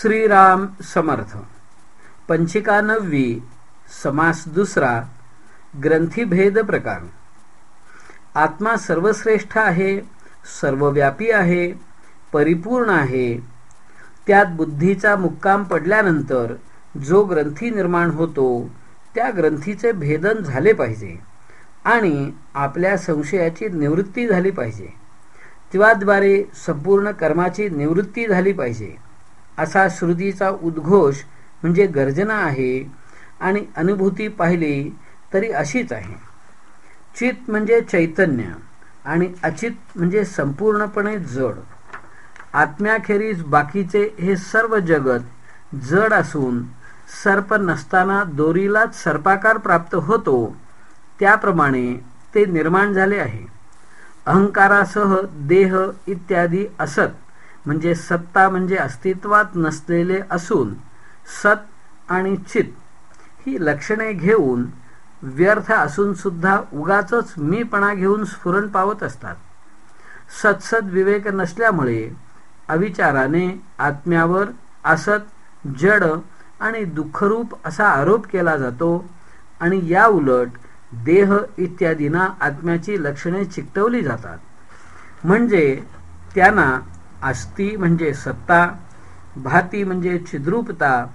श्रीराम समर्थ. पंचिका नववी समास दुसरा ग्रंथीभेद प्रकार. आत्मा सर्वश्रेष्ठ आहे सर्वव्यापी आहे परिपूर्ण आहे. त्यात बुद्धीचा मुक्काम पडल्यानंतर जो ग्रंथी निर्माण होतो त्या ग्रंथीचे भेदन झाले पाहिजे आणि आपल्या संशयाची निवृत्ती झाली पाहिजे. त्याद्वारे संपूर्ण कर्माची निवृत्ती झाली पाहिजे. असा श्रुतीचा उद्घोष म्हणजे गर्जना आहे आणि अनुभूती पाहिली तरी अशीच आहे. चित म्हणजे चैतन्य आणि अचित म्हणजे संपूर्णपणे जड. आत्म्याखेरीज बाकीचे हे सर्व जगत जड असून सर्प नसताना दोरीलाच सर्पाकार प्राप्त होतो त्याप्रमाणे ते निर्माण झाले आहे. अहंकारासह देह इत्यादी असत. म्हणजे सत्ता म्हणजे अस्तित्वात नसलेले असून सत आणि चित ही लक्षणे घेऊन व्यर्थ असून सुद्धा उगाच मीपणा घेऊन स्फुरण पावत असतात. सत्सद विवेक नसल्यामुळे अविचाराने आत्म्यावर असत जड आणि दुःखरूप असा आरोप केला जातो आणि या उलट देह इत्यादींना आत्म्याची लक्षणे चिकटवली जातात. म्हणजे त्यांना आस्ती म्हणजे सत्ता भाती म्हणजे छिद्रूपता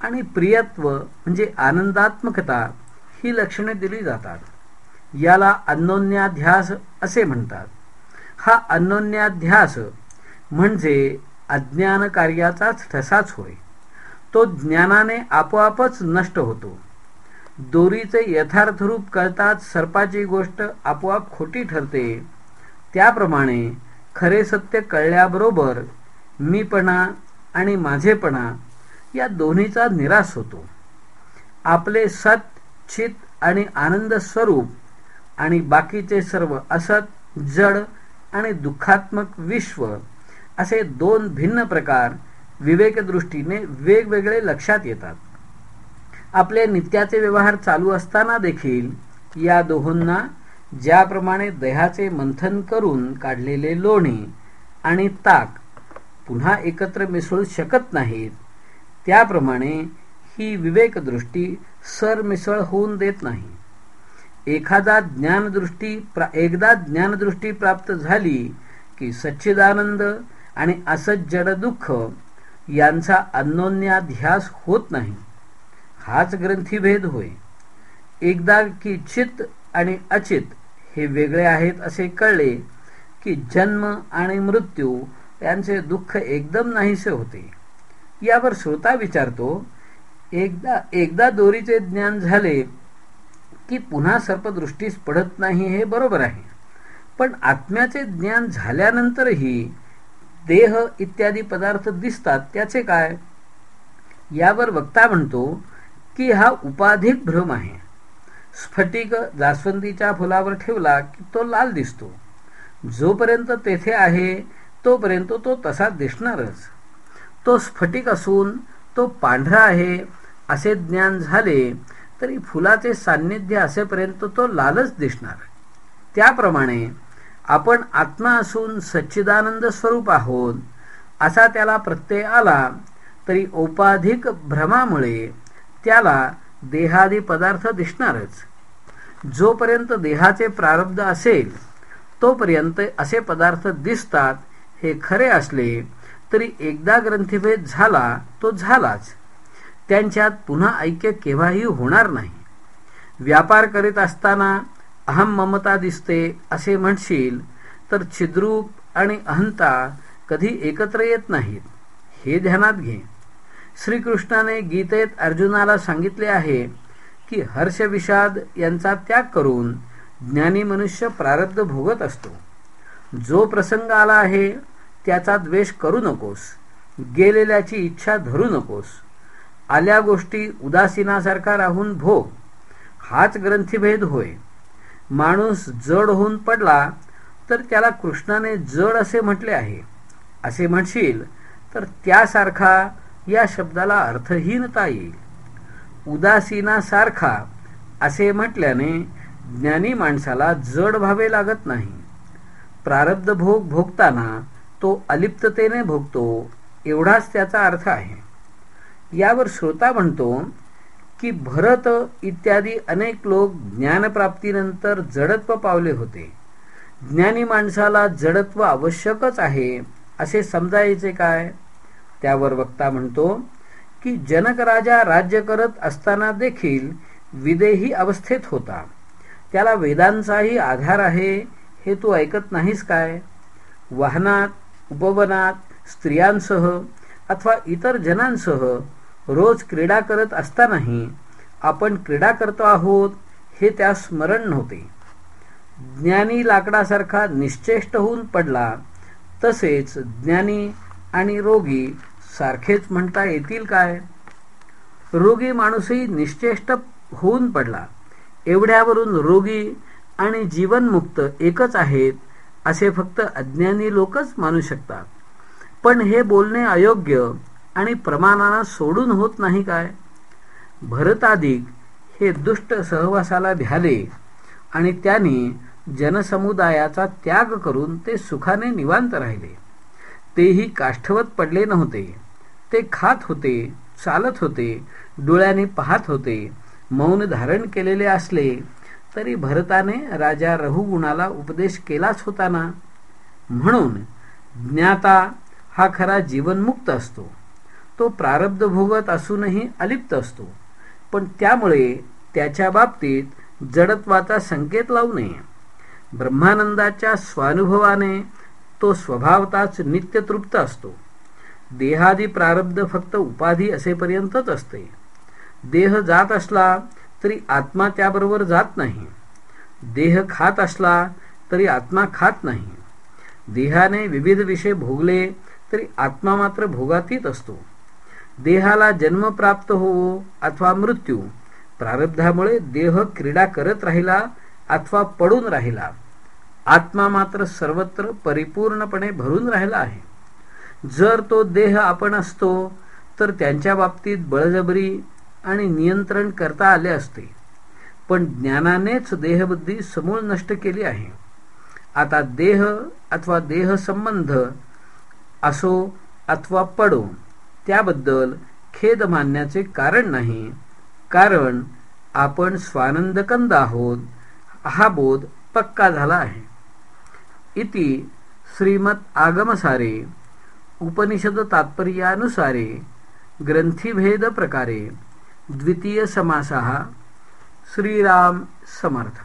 आणि प्रियत्व म्हणजे आनंदात्मकता ही लक्षणे दिली जातात. याला अन्योन्याध्यास असे म्हणतात. हा अन्योन्याध्यास म्हणजे अज्ञान कार्याचाच ठसाच होय. तो ज्ञानाने आपोआपच नष्ट होतो. दोरीचे यथार्थ रूप कळताच सर्पाची गोष्ट आपोआप खोटी ठरते. त्याप्रमाणे खरे सत्य कळल्याबरोबर मीपणा आणि माझेपणा या दोन्हीचा निराश होतो. आपले सत चित आणि आनंद स्वरूप आणि बाकीचे सर्व असत जड आणि दुःखात्मक विश्व असे दोन भिन्न प्रकार विवेकदृष्टीने वेगवेगळे लक्षात येतात. आपले नित्याचे व्यवहार चालू असताना देखील या दोहोंना ज्याप्रमाणे दह्याचे मंथन करून काढलेले लोणी आणि ताक पुन्हा एकत्र मिसळू शकत नाहीत त्याप्रमाणे ही विवेकदृष्टी सरमिसळ होऊन देत नाही. एखादा ज्ञानदृष्टी एकदा ज्ञानदृष्टी प्राप्त झाली की सच्चिदानंद आणि असज्जड दुःख यांचा अन्योन्याध्यास होत नाही. हाच ग्रंथीभेद होय. एकदा की चित आणि अचित हे वेगळे आहेत असे कळले की जन्म आणि मृत्यू यांचे दुःख एकदम नाहीसे होते. यावर श्रोता विचारतो एकदा एकदा दोरीचे ज्ञान झाले की पुन्हा सर्पदृष्टीस पडत नाही हे बरोबर आहे. पण आत्म्याचे ज्ञान झाल्यानंतरही देह इत्यादी पदार्थ दिसतात त्याचे काय? यावर वक्ता म्हणतो की हा उपाधिक भ्रम आहे. स्फटिक जास्वंदीच्या फुलावर ठेवला की तो लाल दिसतो. जोपर्यंत तेथे आहे तोपर्यंत तो तसा दिसणारच. तो स्फटिक असून तो पांढरा आहे असे ज्ञान झाले तरी फुलाचे सान्निध्य असेपर्यंत तो लालच दिसणार. त्याप्रमाणे आपण आत्मा असून सच्चिदानंद स्वरूप आहोत असा त्याला प्रत्यय आला तरी औपाधिक भ्रमामुळे त्याला देहादी पदार्थ दिसणारच. जोपर्यंत देहाचे प्रारब्ध असेल तोपर्यंत असे पदार्थ दिसतात हे खरे असले तरी एकदा ग्रंथभेद झाला तो झालाच. त्यांच्यात पुन्हा ऐक्य केव्हाही होणार नाही. व्यापार करीत असताना अहम ममता दिसते असे म्हणशील तर छिद्रूप आणि अहंता कधी एकत्र येत नाहीत. हे ध्यानात घे. श्रीकृष्णाने गीतेत अर्जुनाला सांगितले आहे की हर्षविषाद यांचा त्याग करून ज्ञानी मनुष्य प्रारब्ध भोगत असतो. जो प्रसंग आला आहे त्याचा द्वेष करू नकोस. गेलेल्याची इच्छा धरू नकोस. आल्या गोष्टी उदासीनासारखा राहून भोग. हाच ग्रंथीभेद होय. माणूस जड होऊन पडला तर त्याला कृष्णाने जड असे म्हटले आहे. असे म्हणशील तर त्यासारखा या शब्दाला अर्थहीनता येईल. उदासीनासारखा असे म्हटल्याने ज्ञानी माणसाला जड व्हावे लागत नाही. प्रारब्ध भोग भोगताना तो अलिप्ततेने भोगतो एवढाच त्याचा अर्थ आहे. यावर श्रोता म्हणतो की भरत इत्यादी अनेक लोक ज्ञानप्राप्तीनंतर जडत्व पावले होते. ज्ञानी माणसाला जडत्व आवश्यकच आहे असे समजायचे काय? त्यावर वक्ता म्हणतो की जनक राजा राज्य करत असताना देखील विदेही अवस्थेत होता. त्याला वेदांचाही आधार आहे हे तू ऐकत नाहीस काय? वाहनात उपवनात स्त्रियांसह अथवा इतर जनांसह रोज क्रीडा करत असतानाही आपण क्रीडा करतो आहोत हे त्या स्मरण नव्हते. ज्ञानी लाकडासारखा निश्चेष्ट होऊन पडला तसेच ज्ञानी आणि रोगी सारखेच म्हणता येतील काय? रोगी माणूसही निश्चेष्ट होऊन पडला. एवढ्यावरून रोगी आणि जीवनमुक्त एकच आहेत असे फक्त अज्ञानी लोकच मानू शकतात. पण हे बोलणे अयोग्य आणि प्रमाणाला सोडून होत नाही काय? भरताधिक हे दुष्ट सहवासाला भ्याले आणि त्यांनी जनसमुदायाचा त्याग करून ते सुखाने निवांत राहिले. तेही काष्ठवत पडले नव्हते. ते खात होते चालत होते डोळ्याने पाहत होते मौन धारण केलेले असले तरी भरताने राजा रहुगुणाला उपदेश केलाच होता ना? म्हणून ज्ञाता हा खरा जीवनमुक्त असतो. तो प्रारब्ध भोगत असूनही अलिप्त असतो. पण त्यामुळे त्याच्या बाबतीत जडत्वाचा संकेत लावू नये. ब्रह्मानंदाच्या स्वानुभवाने तो स्वभावताच नित्यतृप्त असतो. देहादी प्रारब्ध फक्त उपाधी असेपर्यंतच असते. देह जात असला तरी आत्मा त्याबरोबर जात नाही. देह खात असला तरी आत्मा खात नाही. देहाने विविध विषय भोगले तरी आत्मा मात्र भोगातीत असतो. देहाला जन्म प्राप्त होवो अथवा मृत्यू प्रारब्धामुळे देह क्रीडा करत राहिला अथवा पडून राहिला आत्मा मात्र सर्वत्र परिपूर्णपणे भरून राहिला आहे. जर तो देह आपण असतो तर त्यांच्या बाबतीत बळजबरी आणि नियंत्रण करता आले असते. पण ज्ञानानेच देहबुद्धी समूळ नष्ट केली आहे. आता देह अथवा देह संबंध असो अथवा पडो त्याबद्दल खेद मानण्याचे कारण नाही कारण आपण स्वानंदकंद आहोत हा बोध पक्का झाला आहे. इति श्रीमत आगमसारे. उपनिषद तात्पर्यानुसारे ग्रंथीभेद प्रकारे द्वितीय समासा श्रीराम समर्थ।